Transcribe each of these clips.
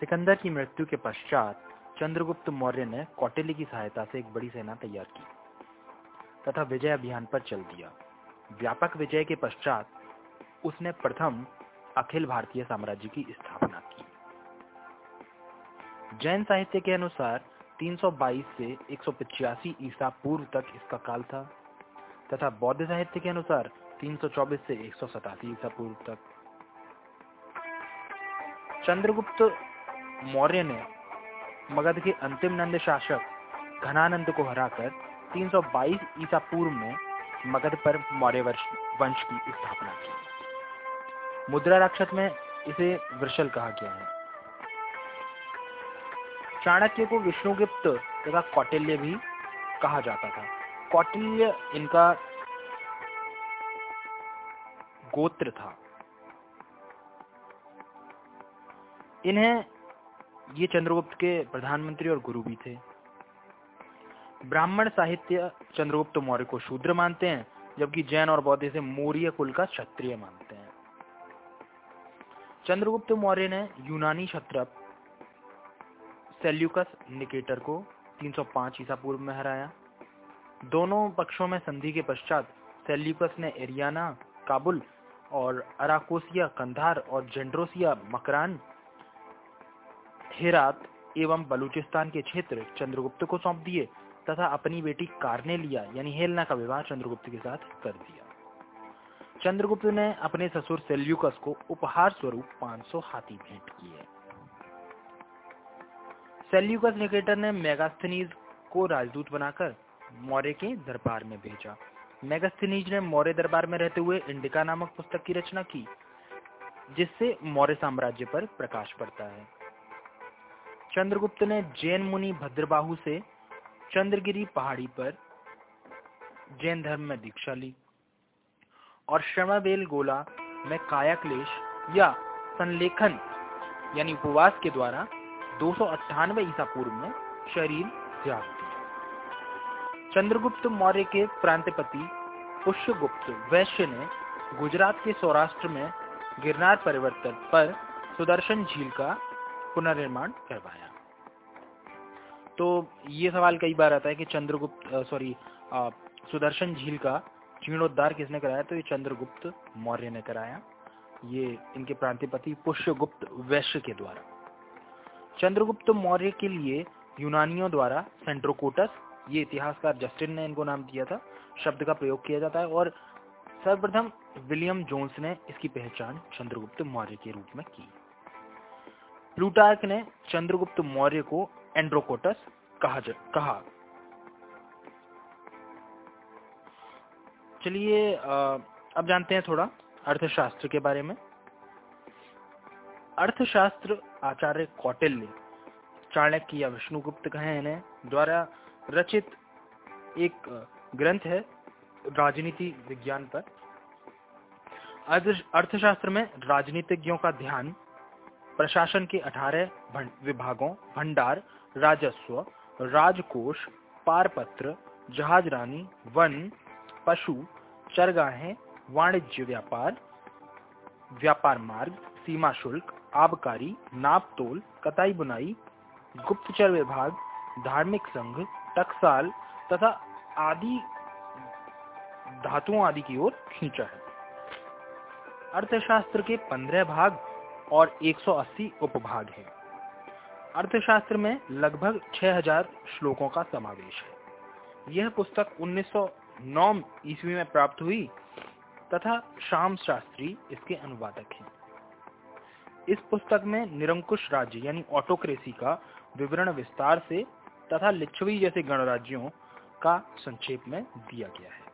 सिकंदर की मृत्यु के पश्चात चंद्रगुप्त मौर्य ने कौटिल्य की सहायता से एक बड़ी सेना तैयार की तथा विजय अभियान पर चल दिया। व्यापक विजय के पश्चात उसने प्रथम अखिल भारतीय साम्राज्य की स्थापना की। जैन साहित्य के अनुसार 322 से एक ईसा पूर्व तक इसका काल था तथा बौद्ध साहित्य के अनुसार 324 से एक ईसा पूर्व तक। चंद्रगुप्त मौर्य ने मगध के अंतिम नंद शासक घनानंद को हराकर 322 ईसा पूर्व में मगध पर मौर्य वंश की स्थापना की। मुद्रा राक्षस में इसे वृषल कहा गया है। चाणक्य को विष्णुगुप्त तथा कौटिल्य भी कहा जाता था। कौटिल्य इनका गोत्र था। इन्हें ये चंद्रगुप्त के प्रधानमंत्री और गुरु भी थे। ब्राह्मण साहित्य चंद्रगुप्त मौर्य को शूद्र मानते हैं, जबकि जैन और बौद्ध से मौर्य कुल का क्षत्रिय मानते हैं। चंद्रगुप्त मौर्य ने यूनानी क्षत्रप सेल्यूकस निकेटर को 305 ईसा पूर्व में हराया। दोनों पक्षों में संधि के पश्चात सेल्यूकस ने एरियाना, काबुल और अराकोसिया, कंधार और जेंड्रोसिया, मकरान हेरात एवं बलूचिस्तान के क्षेत्र चंद्रगुप्त को सौंप दिए, तथा अपनी बेटी कार्नेलिया यानी हेलना का विवाह चंद्रगुप्त के साथ कर दिया। चंद्रगुप्त ने अपने ससुर सेल्यूकस को उपहार स्वरूप 500 हाथी भेंट किए। सेल्यूकस निकेटर ने मेगास्थनीज को राजदूत बनाकर मौर्य के दरबार में भेजा। मेगास्थनीज ने मौर्य दरबार में रहते हुए इंडिका नामक पुस्तक की रचना की, जिससे मौर्य साम्राज्य पर प्रकाश पड़ता है। चंद्रगुप्त ने जैन मुनि भद्रबाहु से चंद्रगिरी पहाड़ी पर जैन धर्म में दीक्षा ली और श्रमाबेल गोला में काया क्लेश या संलेखन यानी उपवास के द्वारा दो सौ अट्ठानवे ईसा पूर्व में शरीर त्याग दिया। चंद्रगुप्त मौर्य के प्रांतपति पुष्यगुप्त वैश्य ने गुजरात के सौराष्ट्र में गिरनार परिवर्तन पर सुदर्शन झील का पुनर्निर्माण करवाया। तो ये सवाल कई बार आता है कि चंद्रगुप्त सॉरी सुदर्शन झील का जीर्णोद्धार किसने कराया? तो ये चंद्रगुप्त मौर्य ने कराया। ये इनके प्रांतिपति पुष्यगुप्त वैश्य के द्वारा। चंद्रगुप्त मौर्य के लिए यूनानियों द्वारा सेंट्रोकोटस, ये इतिहासकार जस्टिन ने इनको नाम दिया था, शब्द का प्रयोग किया जाता है और सर्वप्रथम विलियम जोन्स ने इसकी पहचान चंद्रगुप्त मौर्य के रूप में की। प्लूटार्क ने चंद्रगुप्त मौर्य को एंड्रोकोटस कहा कहा। चलिए अब जानते हैं थोड़ा अर्थशास्त्र के बारे में। अर्थशास्त्र आचार्य कौटिल्य चाणक्य या विष्णुगुप्त कहे इन्हें, द्वारा रचित एक ग्रंथ है राजनीति विज्ञान पर। अर्थशास्त्र में राजनीतिज्ञों का ध्यान प्रशासन के 18 विभागों, भंडार, राजस्व, राजकोष, पारपत्र जहाज़ रानी वन, पशु, चरगाहें, वाणिज्य व्यापार व्यापार मार्ग, सीमा शुल्क, आबकारी, नापतोल, कताई बुनाई, गुप्तचर विभाग, धार्मिक संघ, टकसाल तथा आदि, धातुओं आदि की ओर खींचा है। अर्थशास्त्र के पंद्रह भाग और 180 उपभाग हैं। अर्थशास्त्र में लगभग 6000 श्लोकों का समावेश है। यह पुस्तक 1909 ईस्वी में प्राप्त हुई तथा श्याम शास्त्री इसके अनुवादक हैं। इस पुस्तक में निरंकुश राज्य यानी ऑटोक्रेसी का विवरण विस्तार से तथा लिच्छवी जैसे गणराज्यों का संक्षेप में दिया गया है।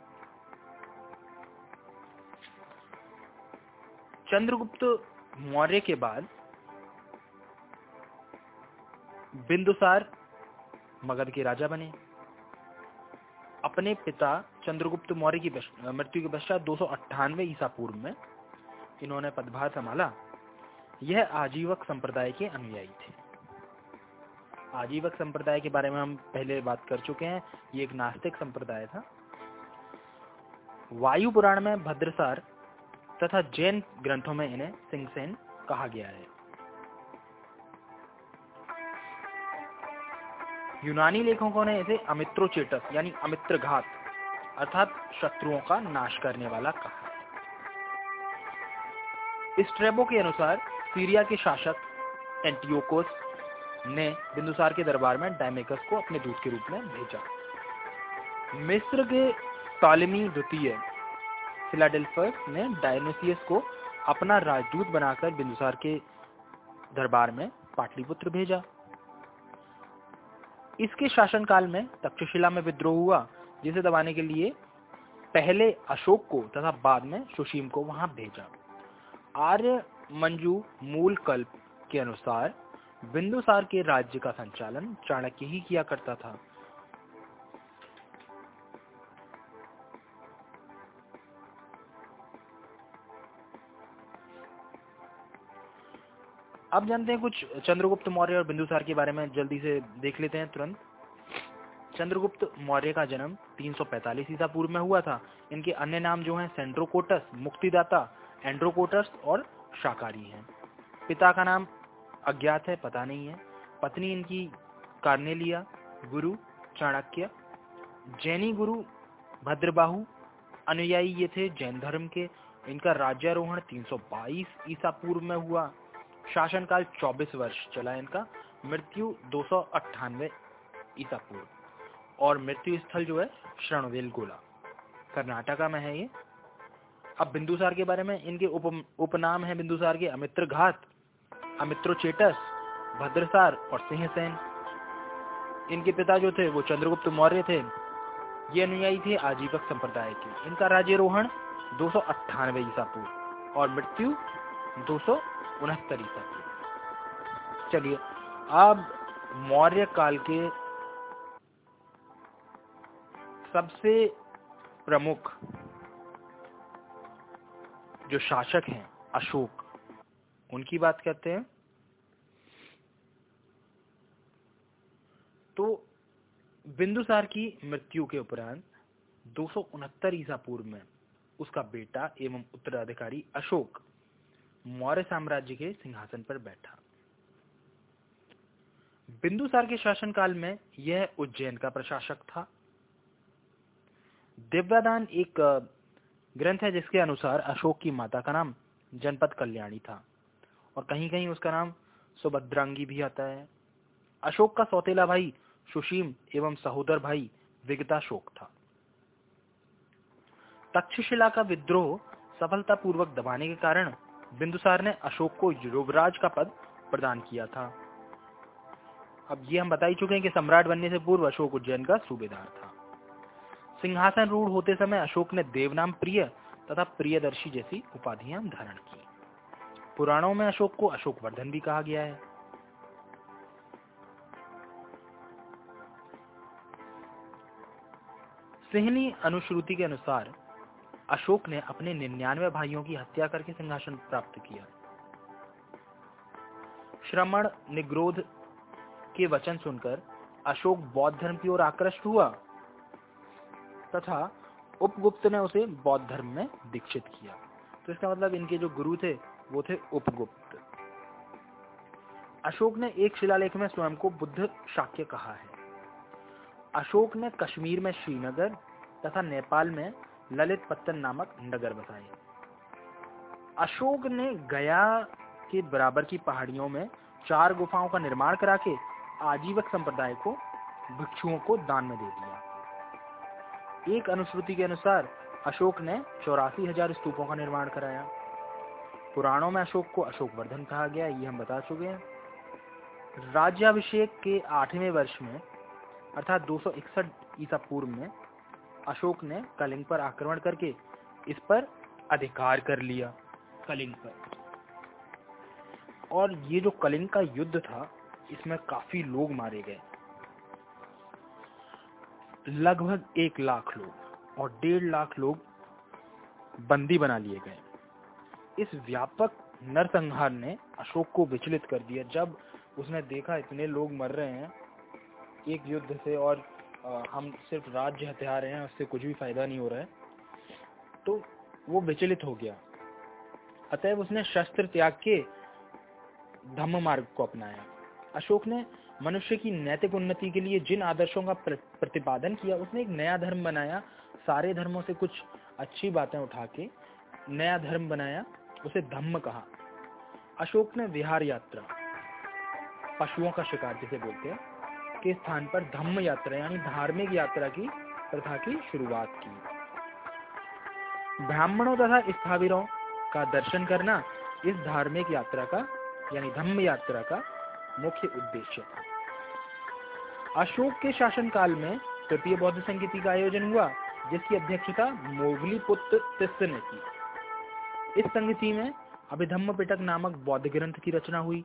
चंद्रगुप्त मौर्य के बाद बिंदुसार मगध के राजा बने। अपने पिता चंद्रगुप्त मौर्य की मृत्यु के पश्चात दो सौ अट्ठानवे ईसा पूर्व में इन्होंने पदभार संभाला। यह आजीवक संप्रदाय के अनुयायी थे। आजीवक संप्रदाय के बारे में हम पहले बात कर चुके हैं। ये एक नास्तिक संप्रदाय था। वायु पुराण में भद्रसार तथा जैन ग्रंथों में इन्हें सिंहसेन कहा गया है। यूनानी लेखकों ने इसे अमित्रोचेटस यानी अमित्र घात अर्थात शत्रुओं का नाश करने वाला कहा। स्ट्रेबो के अनुसार सीरिया के शासक एंटियोकोस ने बिंदुसार के दरबार में डायमेकस को अपने दूत के रूप में भेजा। मिस्र के तालिमी द्वितीय फिलाडेल्फस ने डायनोसियस को अपना राजदूत बनाकर बिंदुसार के दरबार में पाटलिपुत्र भेजा। इसके शासनकाल में तक्षशिला में विद्रोह हुआ, जिसे दबाने के लिए पहले अशोक को तथा बाद में सुशीम को वहाँ भेजा। आर्य मंजू मूल कल्प के अनुसार बिंदुसार के राज्य का संचालन चाणक्य ही किया करता था। अब जानते हैं कुछ चंद्रगुप्त मौर्य और बिंदुसार के बारे में जल्दी से देख लेते हैं तुरंत। चंद्रगुप्त मौर्य का जन्म 345 ईसा पूर्व में हुआ था। इनके अन्य नाम जो हैं, सेंड्रोकोटस, मुक्तिदाता, एंड्रोकोटस और शाकारी हैं। पिता का नाम अज्ञात है, पता नहीं है। पत्नी इनकी कार्नेलिया, गुरु चाणक्य, जैनी गुरु भद्रबाहु, अनुयायी ये थे जैन धर्म के। इनका राज्यारोहण 322 ईसा पूर्व में हुआ। शासनकाल 24 वर्ष चला इनका। मृत्यु दो सौ ईसा पूर्व। और मृत्यु स्थल जो है, श्रणवेल गोला। कर्नाटका में है ये। अब बिंदुसार के बारे में इनके उप, उपनाम है बिंदुसार के। अमित्र घात अमित्रोचेटस, भद्रसार और सिंहसेन। इनके पिता जो थे, वो चंद्रगुप्त मौर्य थे। ये अनुयायी थे आजीवक संप्रदाय के। इनका राज्यरोहण दो सौ अट्ठानवे ईसा पूर्व। और मृत्यु दो सौ उनहत्तर ईसा। चलिए, अब मौर्य काल के सबसे प्रमुख जो शासक हैं, अशोक, उनकी बात करते हैं। तो बिंदुसार की मृत्यु के उपरांत दो सौ उनहत्तर ईसा पूर्व में उसका बेटा एवं उत्तराधिकारी अशोक मौर्य साम्राज्य के सिंहासन पर बैठा। बिंदुसार के शासनकाल में यह उज्जैन का प्रशासक था। दिव्यादान एक ग्रंथ है जिसके अनुसार अशोक की माता का नाम जनपद कल्याणी था। और कहीं कहीं उसका नाम सुभद्रांगी भी आता है। अशोक का सौतेला भाई सुशीम एवं सहोदर भाई विगताशोक था। तक्षशिला का विद्रोह सफलतापूर्वक दबाने के कारण बिंदुसार ने अशोक को युवराज का पद प्रदान किया था। अब ये हम बता ही चुके हैं कि सम्राट बनने से पूर्व अशोक उज्जैन का सूबेदार था। सिंहासन रूढ़ होते समय अशोक ने देवनाम प्रिय तथा प्रियदर्शी जैसी उपाधियाँ धारण की। पुराणों में अशोक को अशोक वर्धन भी कहा गया है। सिहनी अनुश्रुति के अनुसार अशोक ने अपने निन्यानवे भाइयों की हत्या करके सिंहासन प्राप्त किया। श्रमण निग्रोध के वचन सुनकर अशोक बौद्ध धर्म की ओर आकृष्ट हुआ तथा उपगुप्त ने उसे बौद्ध धर्म में दीक्षित किया। तो इसका मतलब इनके जो गुरु थे, वो थे उपगुप्त। अशोक ने एक शिलालेख में स्वयं को बुद्ध शाक्य कहा है। अशोक ने कश्मीर में श्रीनगर तथा नेपाल में ललित पत्तन नामक नगर बसाए अशोक ने गया के बराबर की पहाड़ियों में चार गुफाओं का निर्माण करा के आजीवक संप्रदाय को, भिक्षुओं को दान में दे दिया। एक अनुश्रुति के अनुसार अशोक ने चौरासी हज़ार स्तूपों का निर्माण कराया। पुराणों में अशोक को अशोक वर्धन कहा गया, ये हम बता चुके हैं। राज्याभिषेक के आठवें वर्ष में, अर्थात दो सौ इकसठ ईसा पूर्व में अशोक ने कलिंग पर आक्रमण करके इस पर अधिकार कर लिया, कलिंग पर। और ये जो कलिंग का युद्ध था, इसमें काफ़ी लोग मारे गए। लगभग एक लाख लोग और डेढ़ लाख लोग बंदी बना लिए गए। इस व्यापक नरसंहार ने अशोक को विचलित कर दिया। जब उसने देखा इतने लोग मर रहे हैं, एक युद्ध से और हम सिर्फ़ राज्य हथियार रहे हैं, उससे कुछ भी फ़ायदा नहीं हो रहा है। तो वो विचलित हो गया। अतएव उसने शस्त्र त्याग के धम्म मार्ग को अपनाया। अशोक ने मनुष्य की नैतिक उन्नति के लिए जिन आदर्शों का प्रतिपादन किया, उसने एक नया धर्म बनाया। सारे धर्मों से कुछ अच्छी बातें उठा के नया धर्म बनाया, उसे धम्म कहा। अशोक ने विहार यात्रा, पशुओं का शिकार जिसे बोलते हैं। के स्थान पर धम्म यात्रा, यानी धार्मिक यात्रा की प्रथा की शुरुआत की। ब्राह्मणों तथा स्थावीरों का दर्शन करना इस धार्मिक यात्रा का, यानी धम्म यात्रा का मुख्य उद्देश्य था। अशोक के शासनकाल में तृतीय बौद्ध संगीति का आयोजन हुआ, जिसकी अध्यक्षता मोगली पुत्र ने की। इस संगति में अभिधम्म पिटक नामक बौद्ध ग्रंथ की रचना हुई।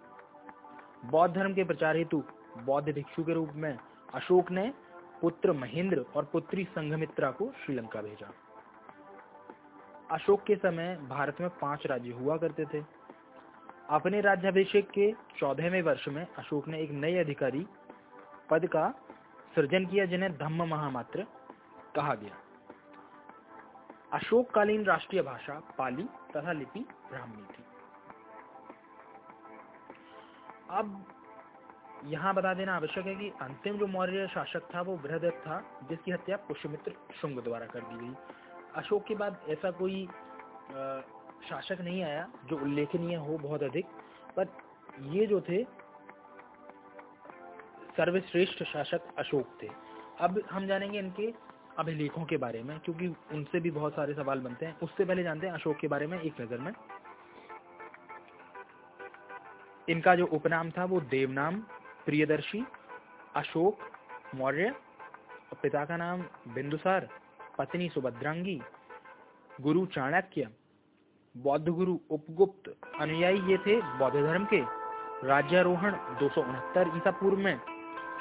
बौद्ध धर्म के प्रचार हेतु बौद्ध भिक्षु के रूप में अशोक ने पुत्र महेंद्र और पुत्री संघमित्रा को श्रीलंका भेजा। अशोक के समय भारत में पाँच राज्य हुआ करते थे। अपने राज्याभिषेक के चौदहवें वर्ष में अशोक ने एक नए अधिकारी पद का सृजन किया, जिन्हें धम्म महामात्र कहा गया। अशोककालीन राष्ट्रीय भाषा पाली तथा लिपि ब्राह्मी थी। अब यहाँ बता देना आवश्यक है कि अंतिम जो मौर्य शासक था, वो बृहदत्त था, जिसकी हत्या पुष्यमित्र शुंग द्वारा कर दी गई। अशोक के बाद ऐसा कोई शासक नहीं आया, जो उल्लेखनीय हो बहुत अधिक। पर ये जो थे, सर्वश्रेष्ठ शासक अशोक थे। अब हम जानेंगे इनके अभिलेखों के बारे में, क्योंकि उनसे भी बहुत सारे सवाल बनते हैं। उससे पहले जानते हैं अशोक के बारे में एक नज़र में। इनका जो उपनाम था, वो देवनाम प्रियदर्शी, अशोक, मौर्य, पिता का नाम बिंदुसार, पत्नी सुभद्रांगी, गुरु चाणक्य, बौद्ध गुरु उपगुप्त, अनुयायी ये थे बौद्ध धर्म के। राज्यारोहण दो ईसा पूर्व में,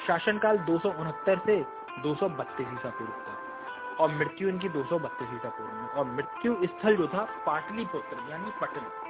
शासनकाल दो सौ उनहत्तर से दो सौ बत्तीस ईसा पूर्व तक, और मृत्यु इनकी दो सौ बत्तीस ईसा पूर्व में। और मृत्यु स्थल जो था पाटलिपुत्र, यानी पटना।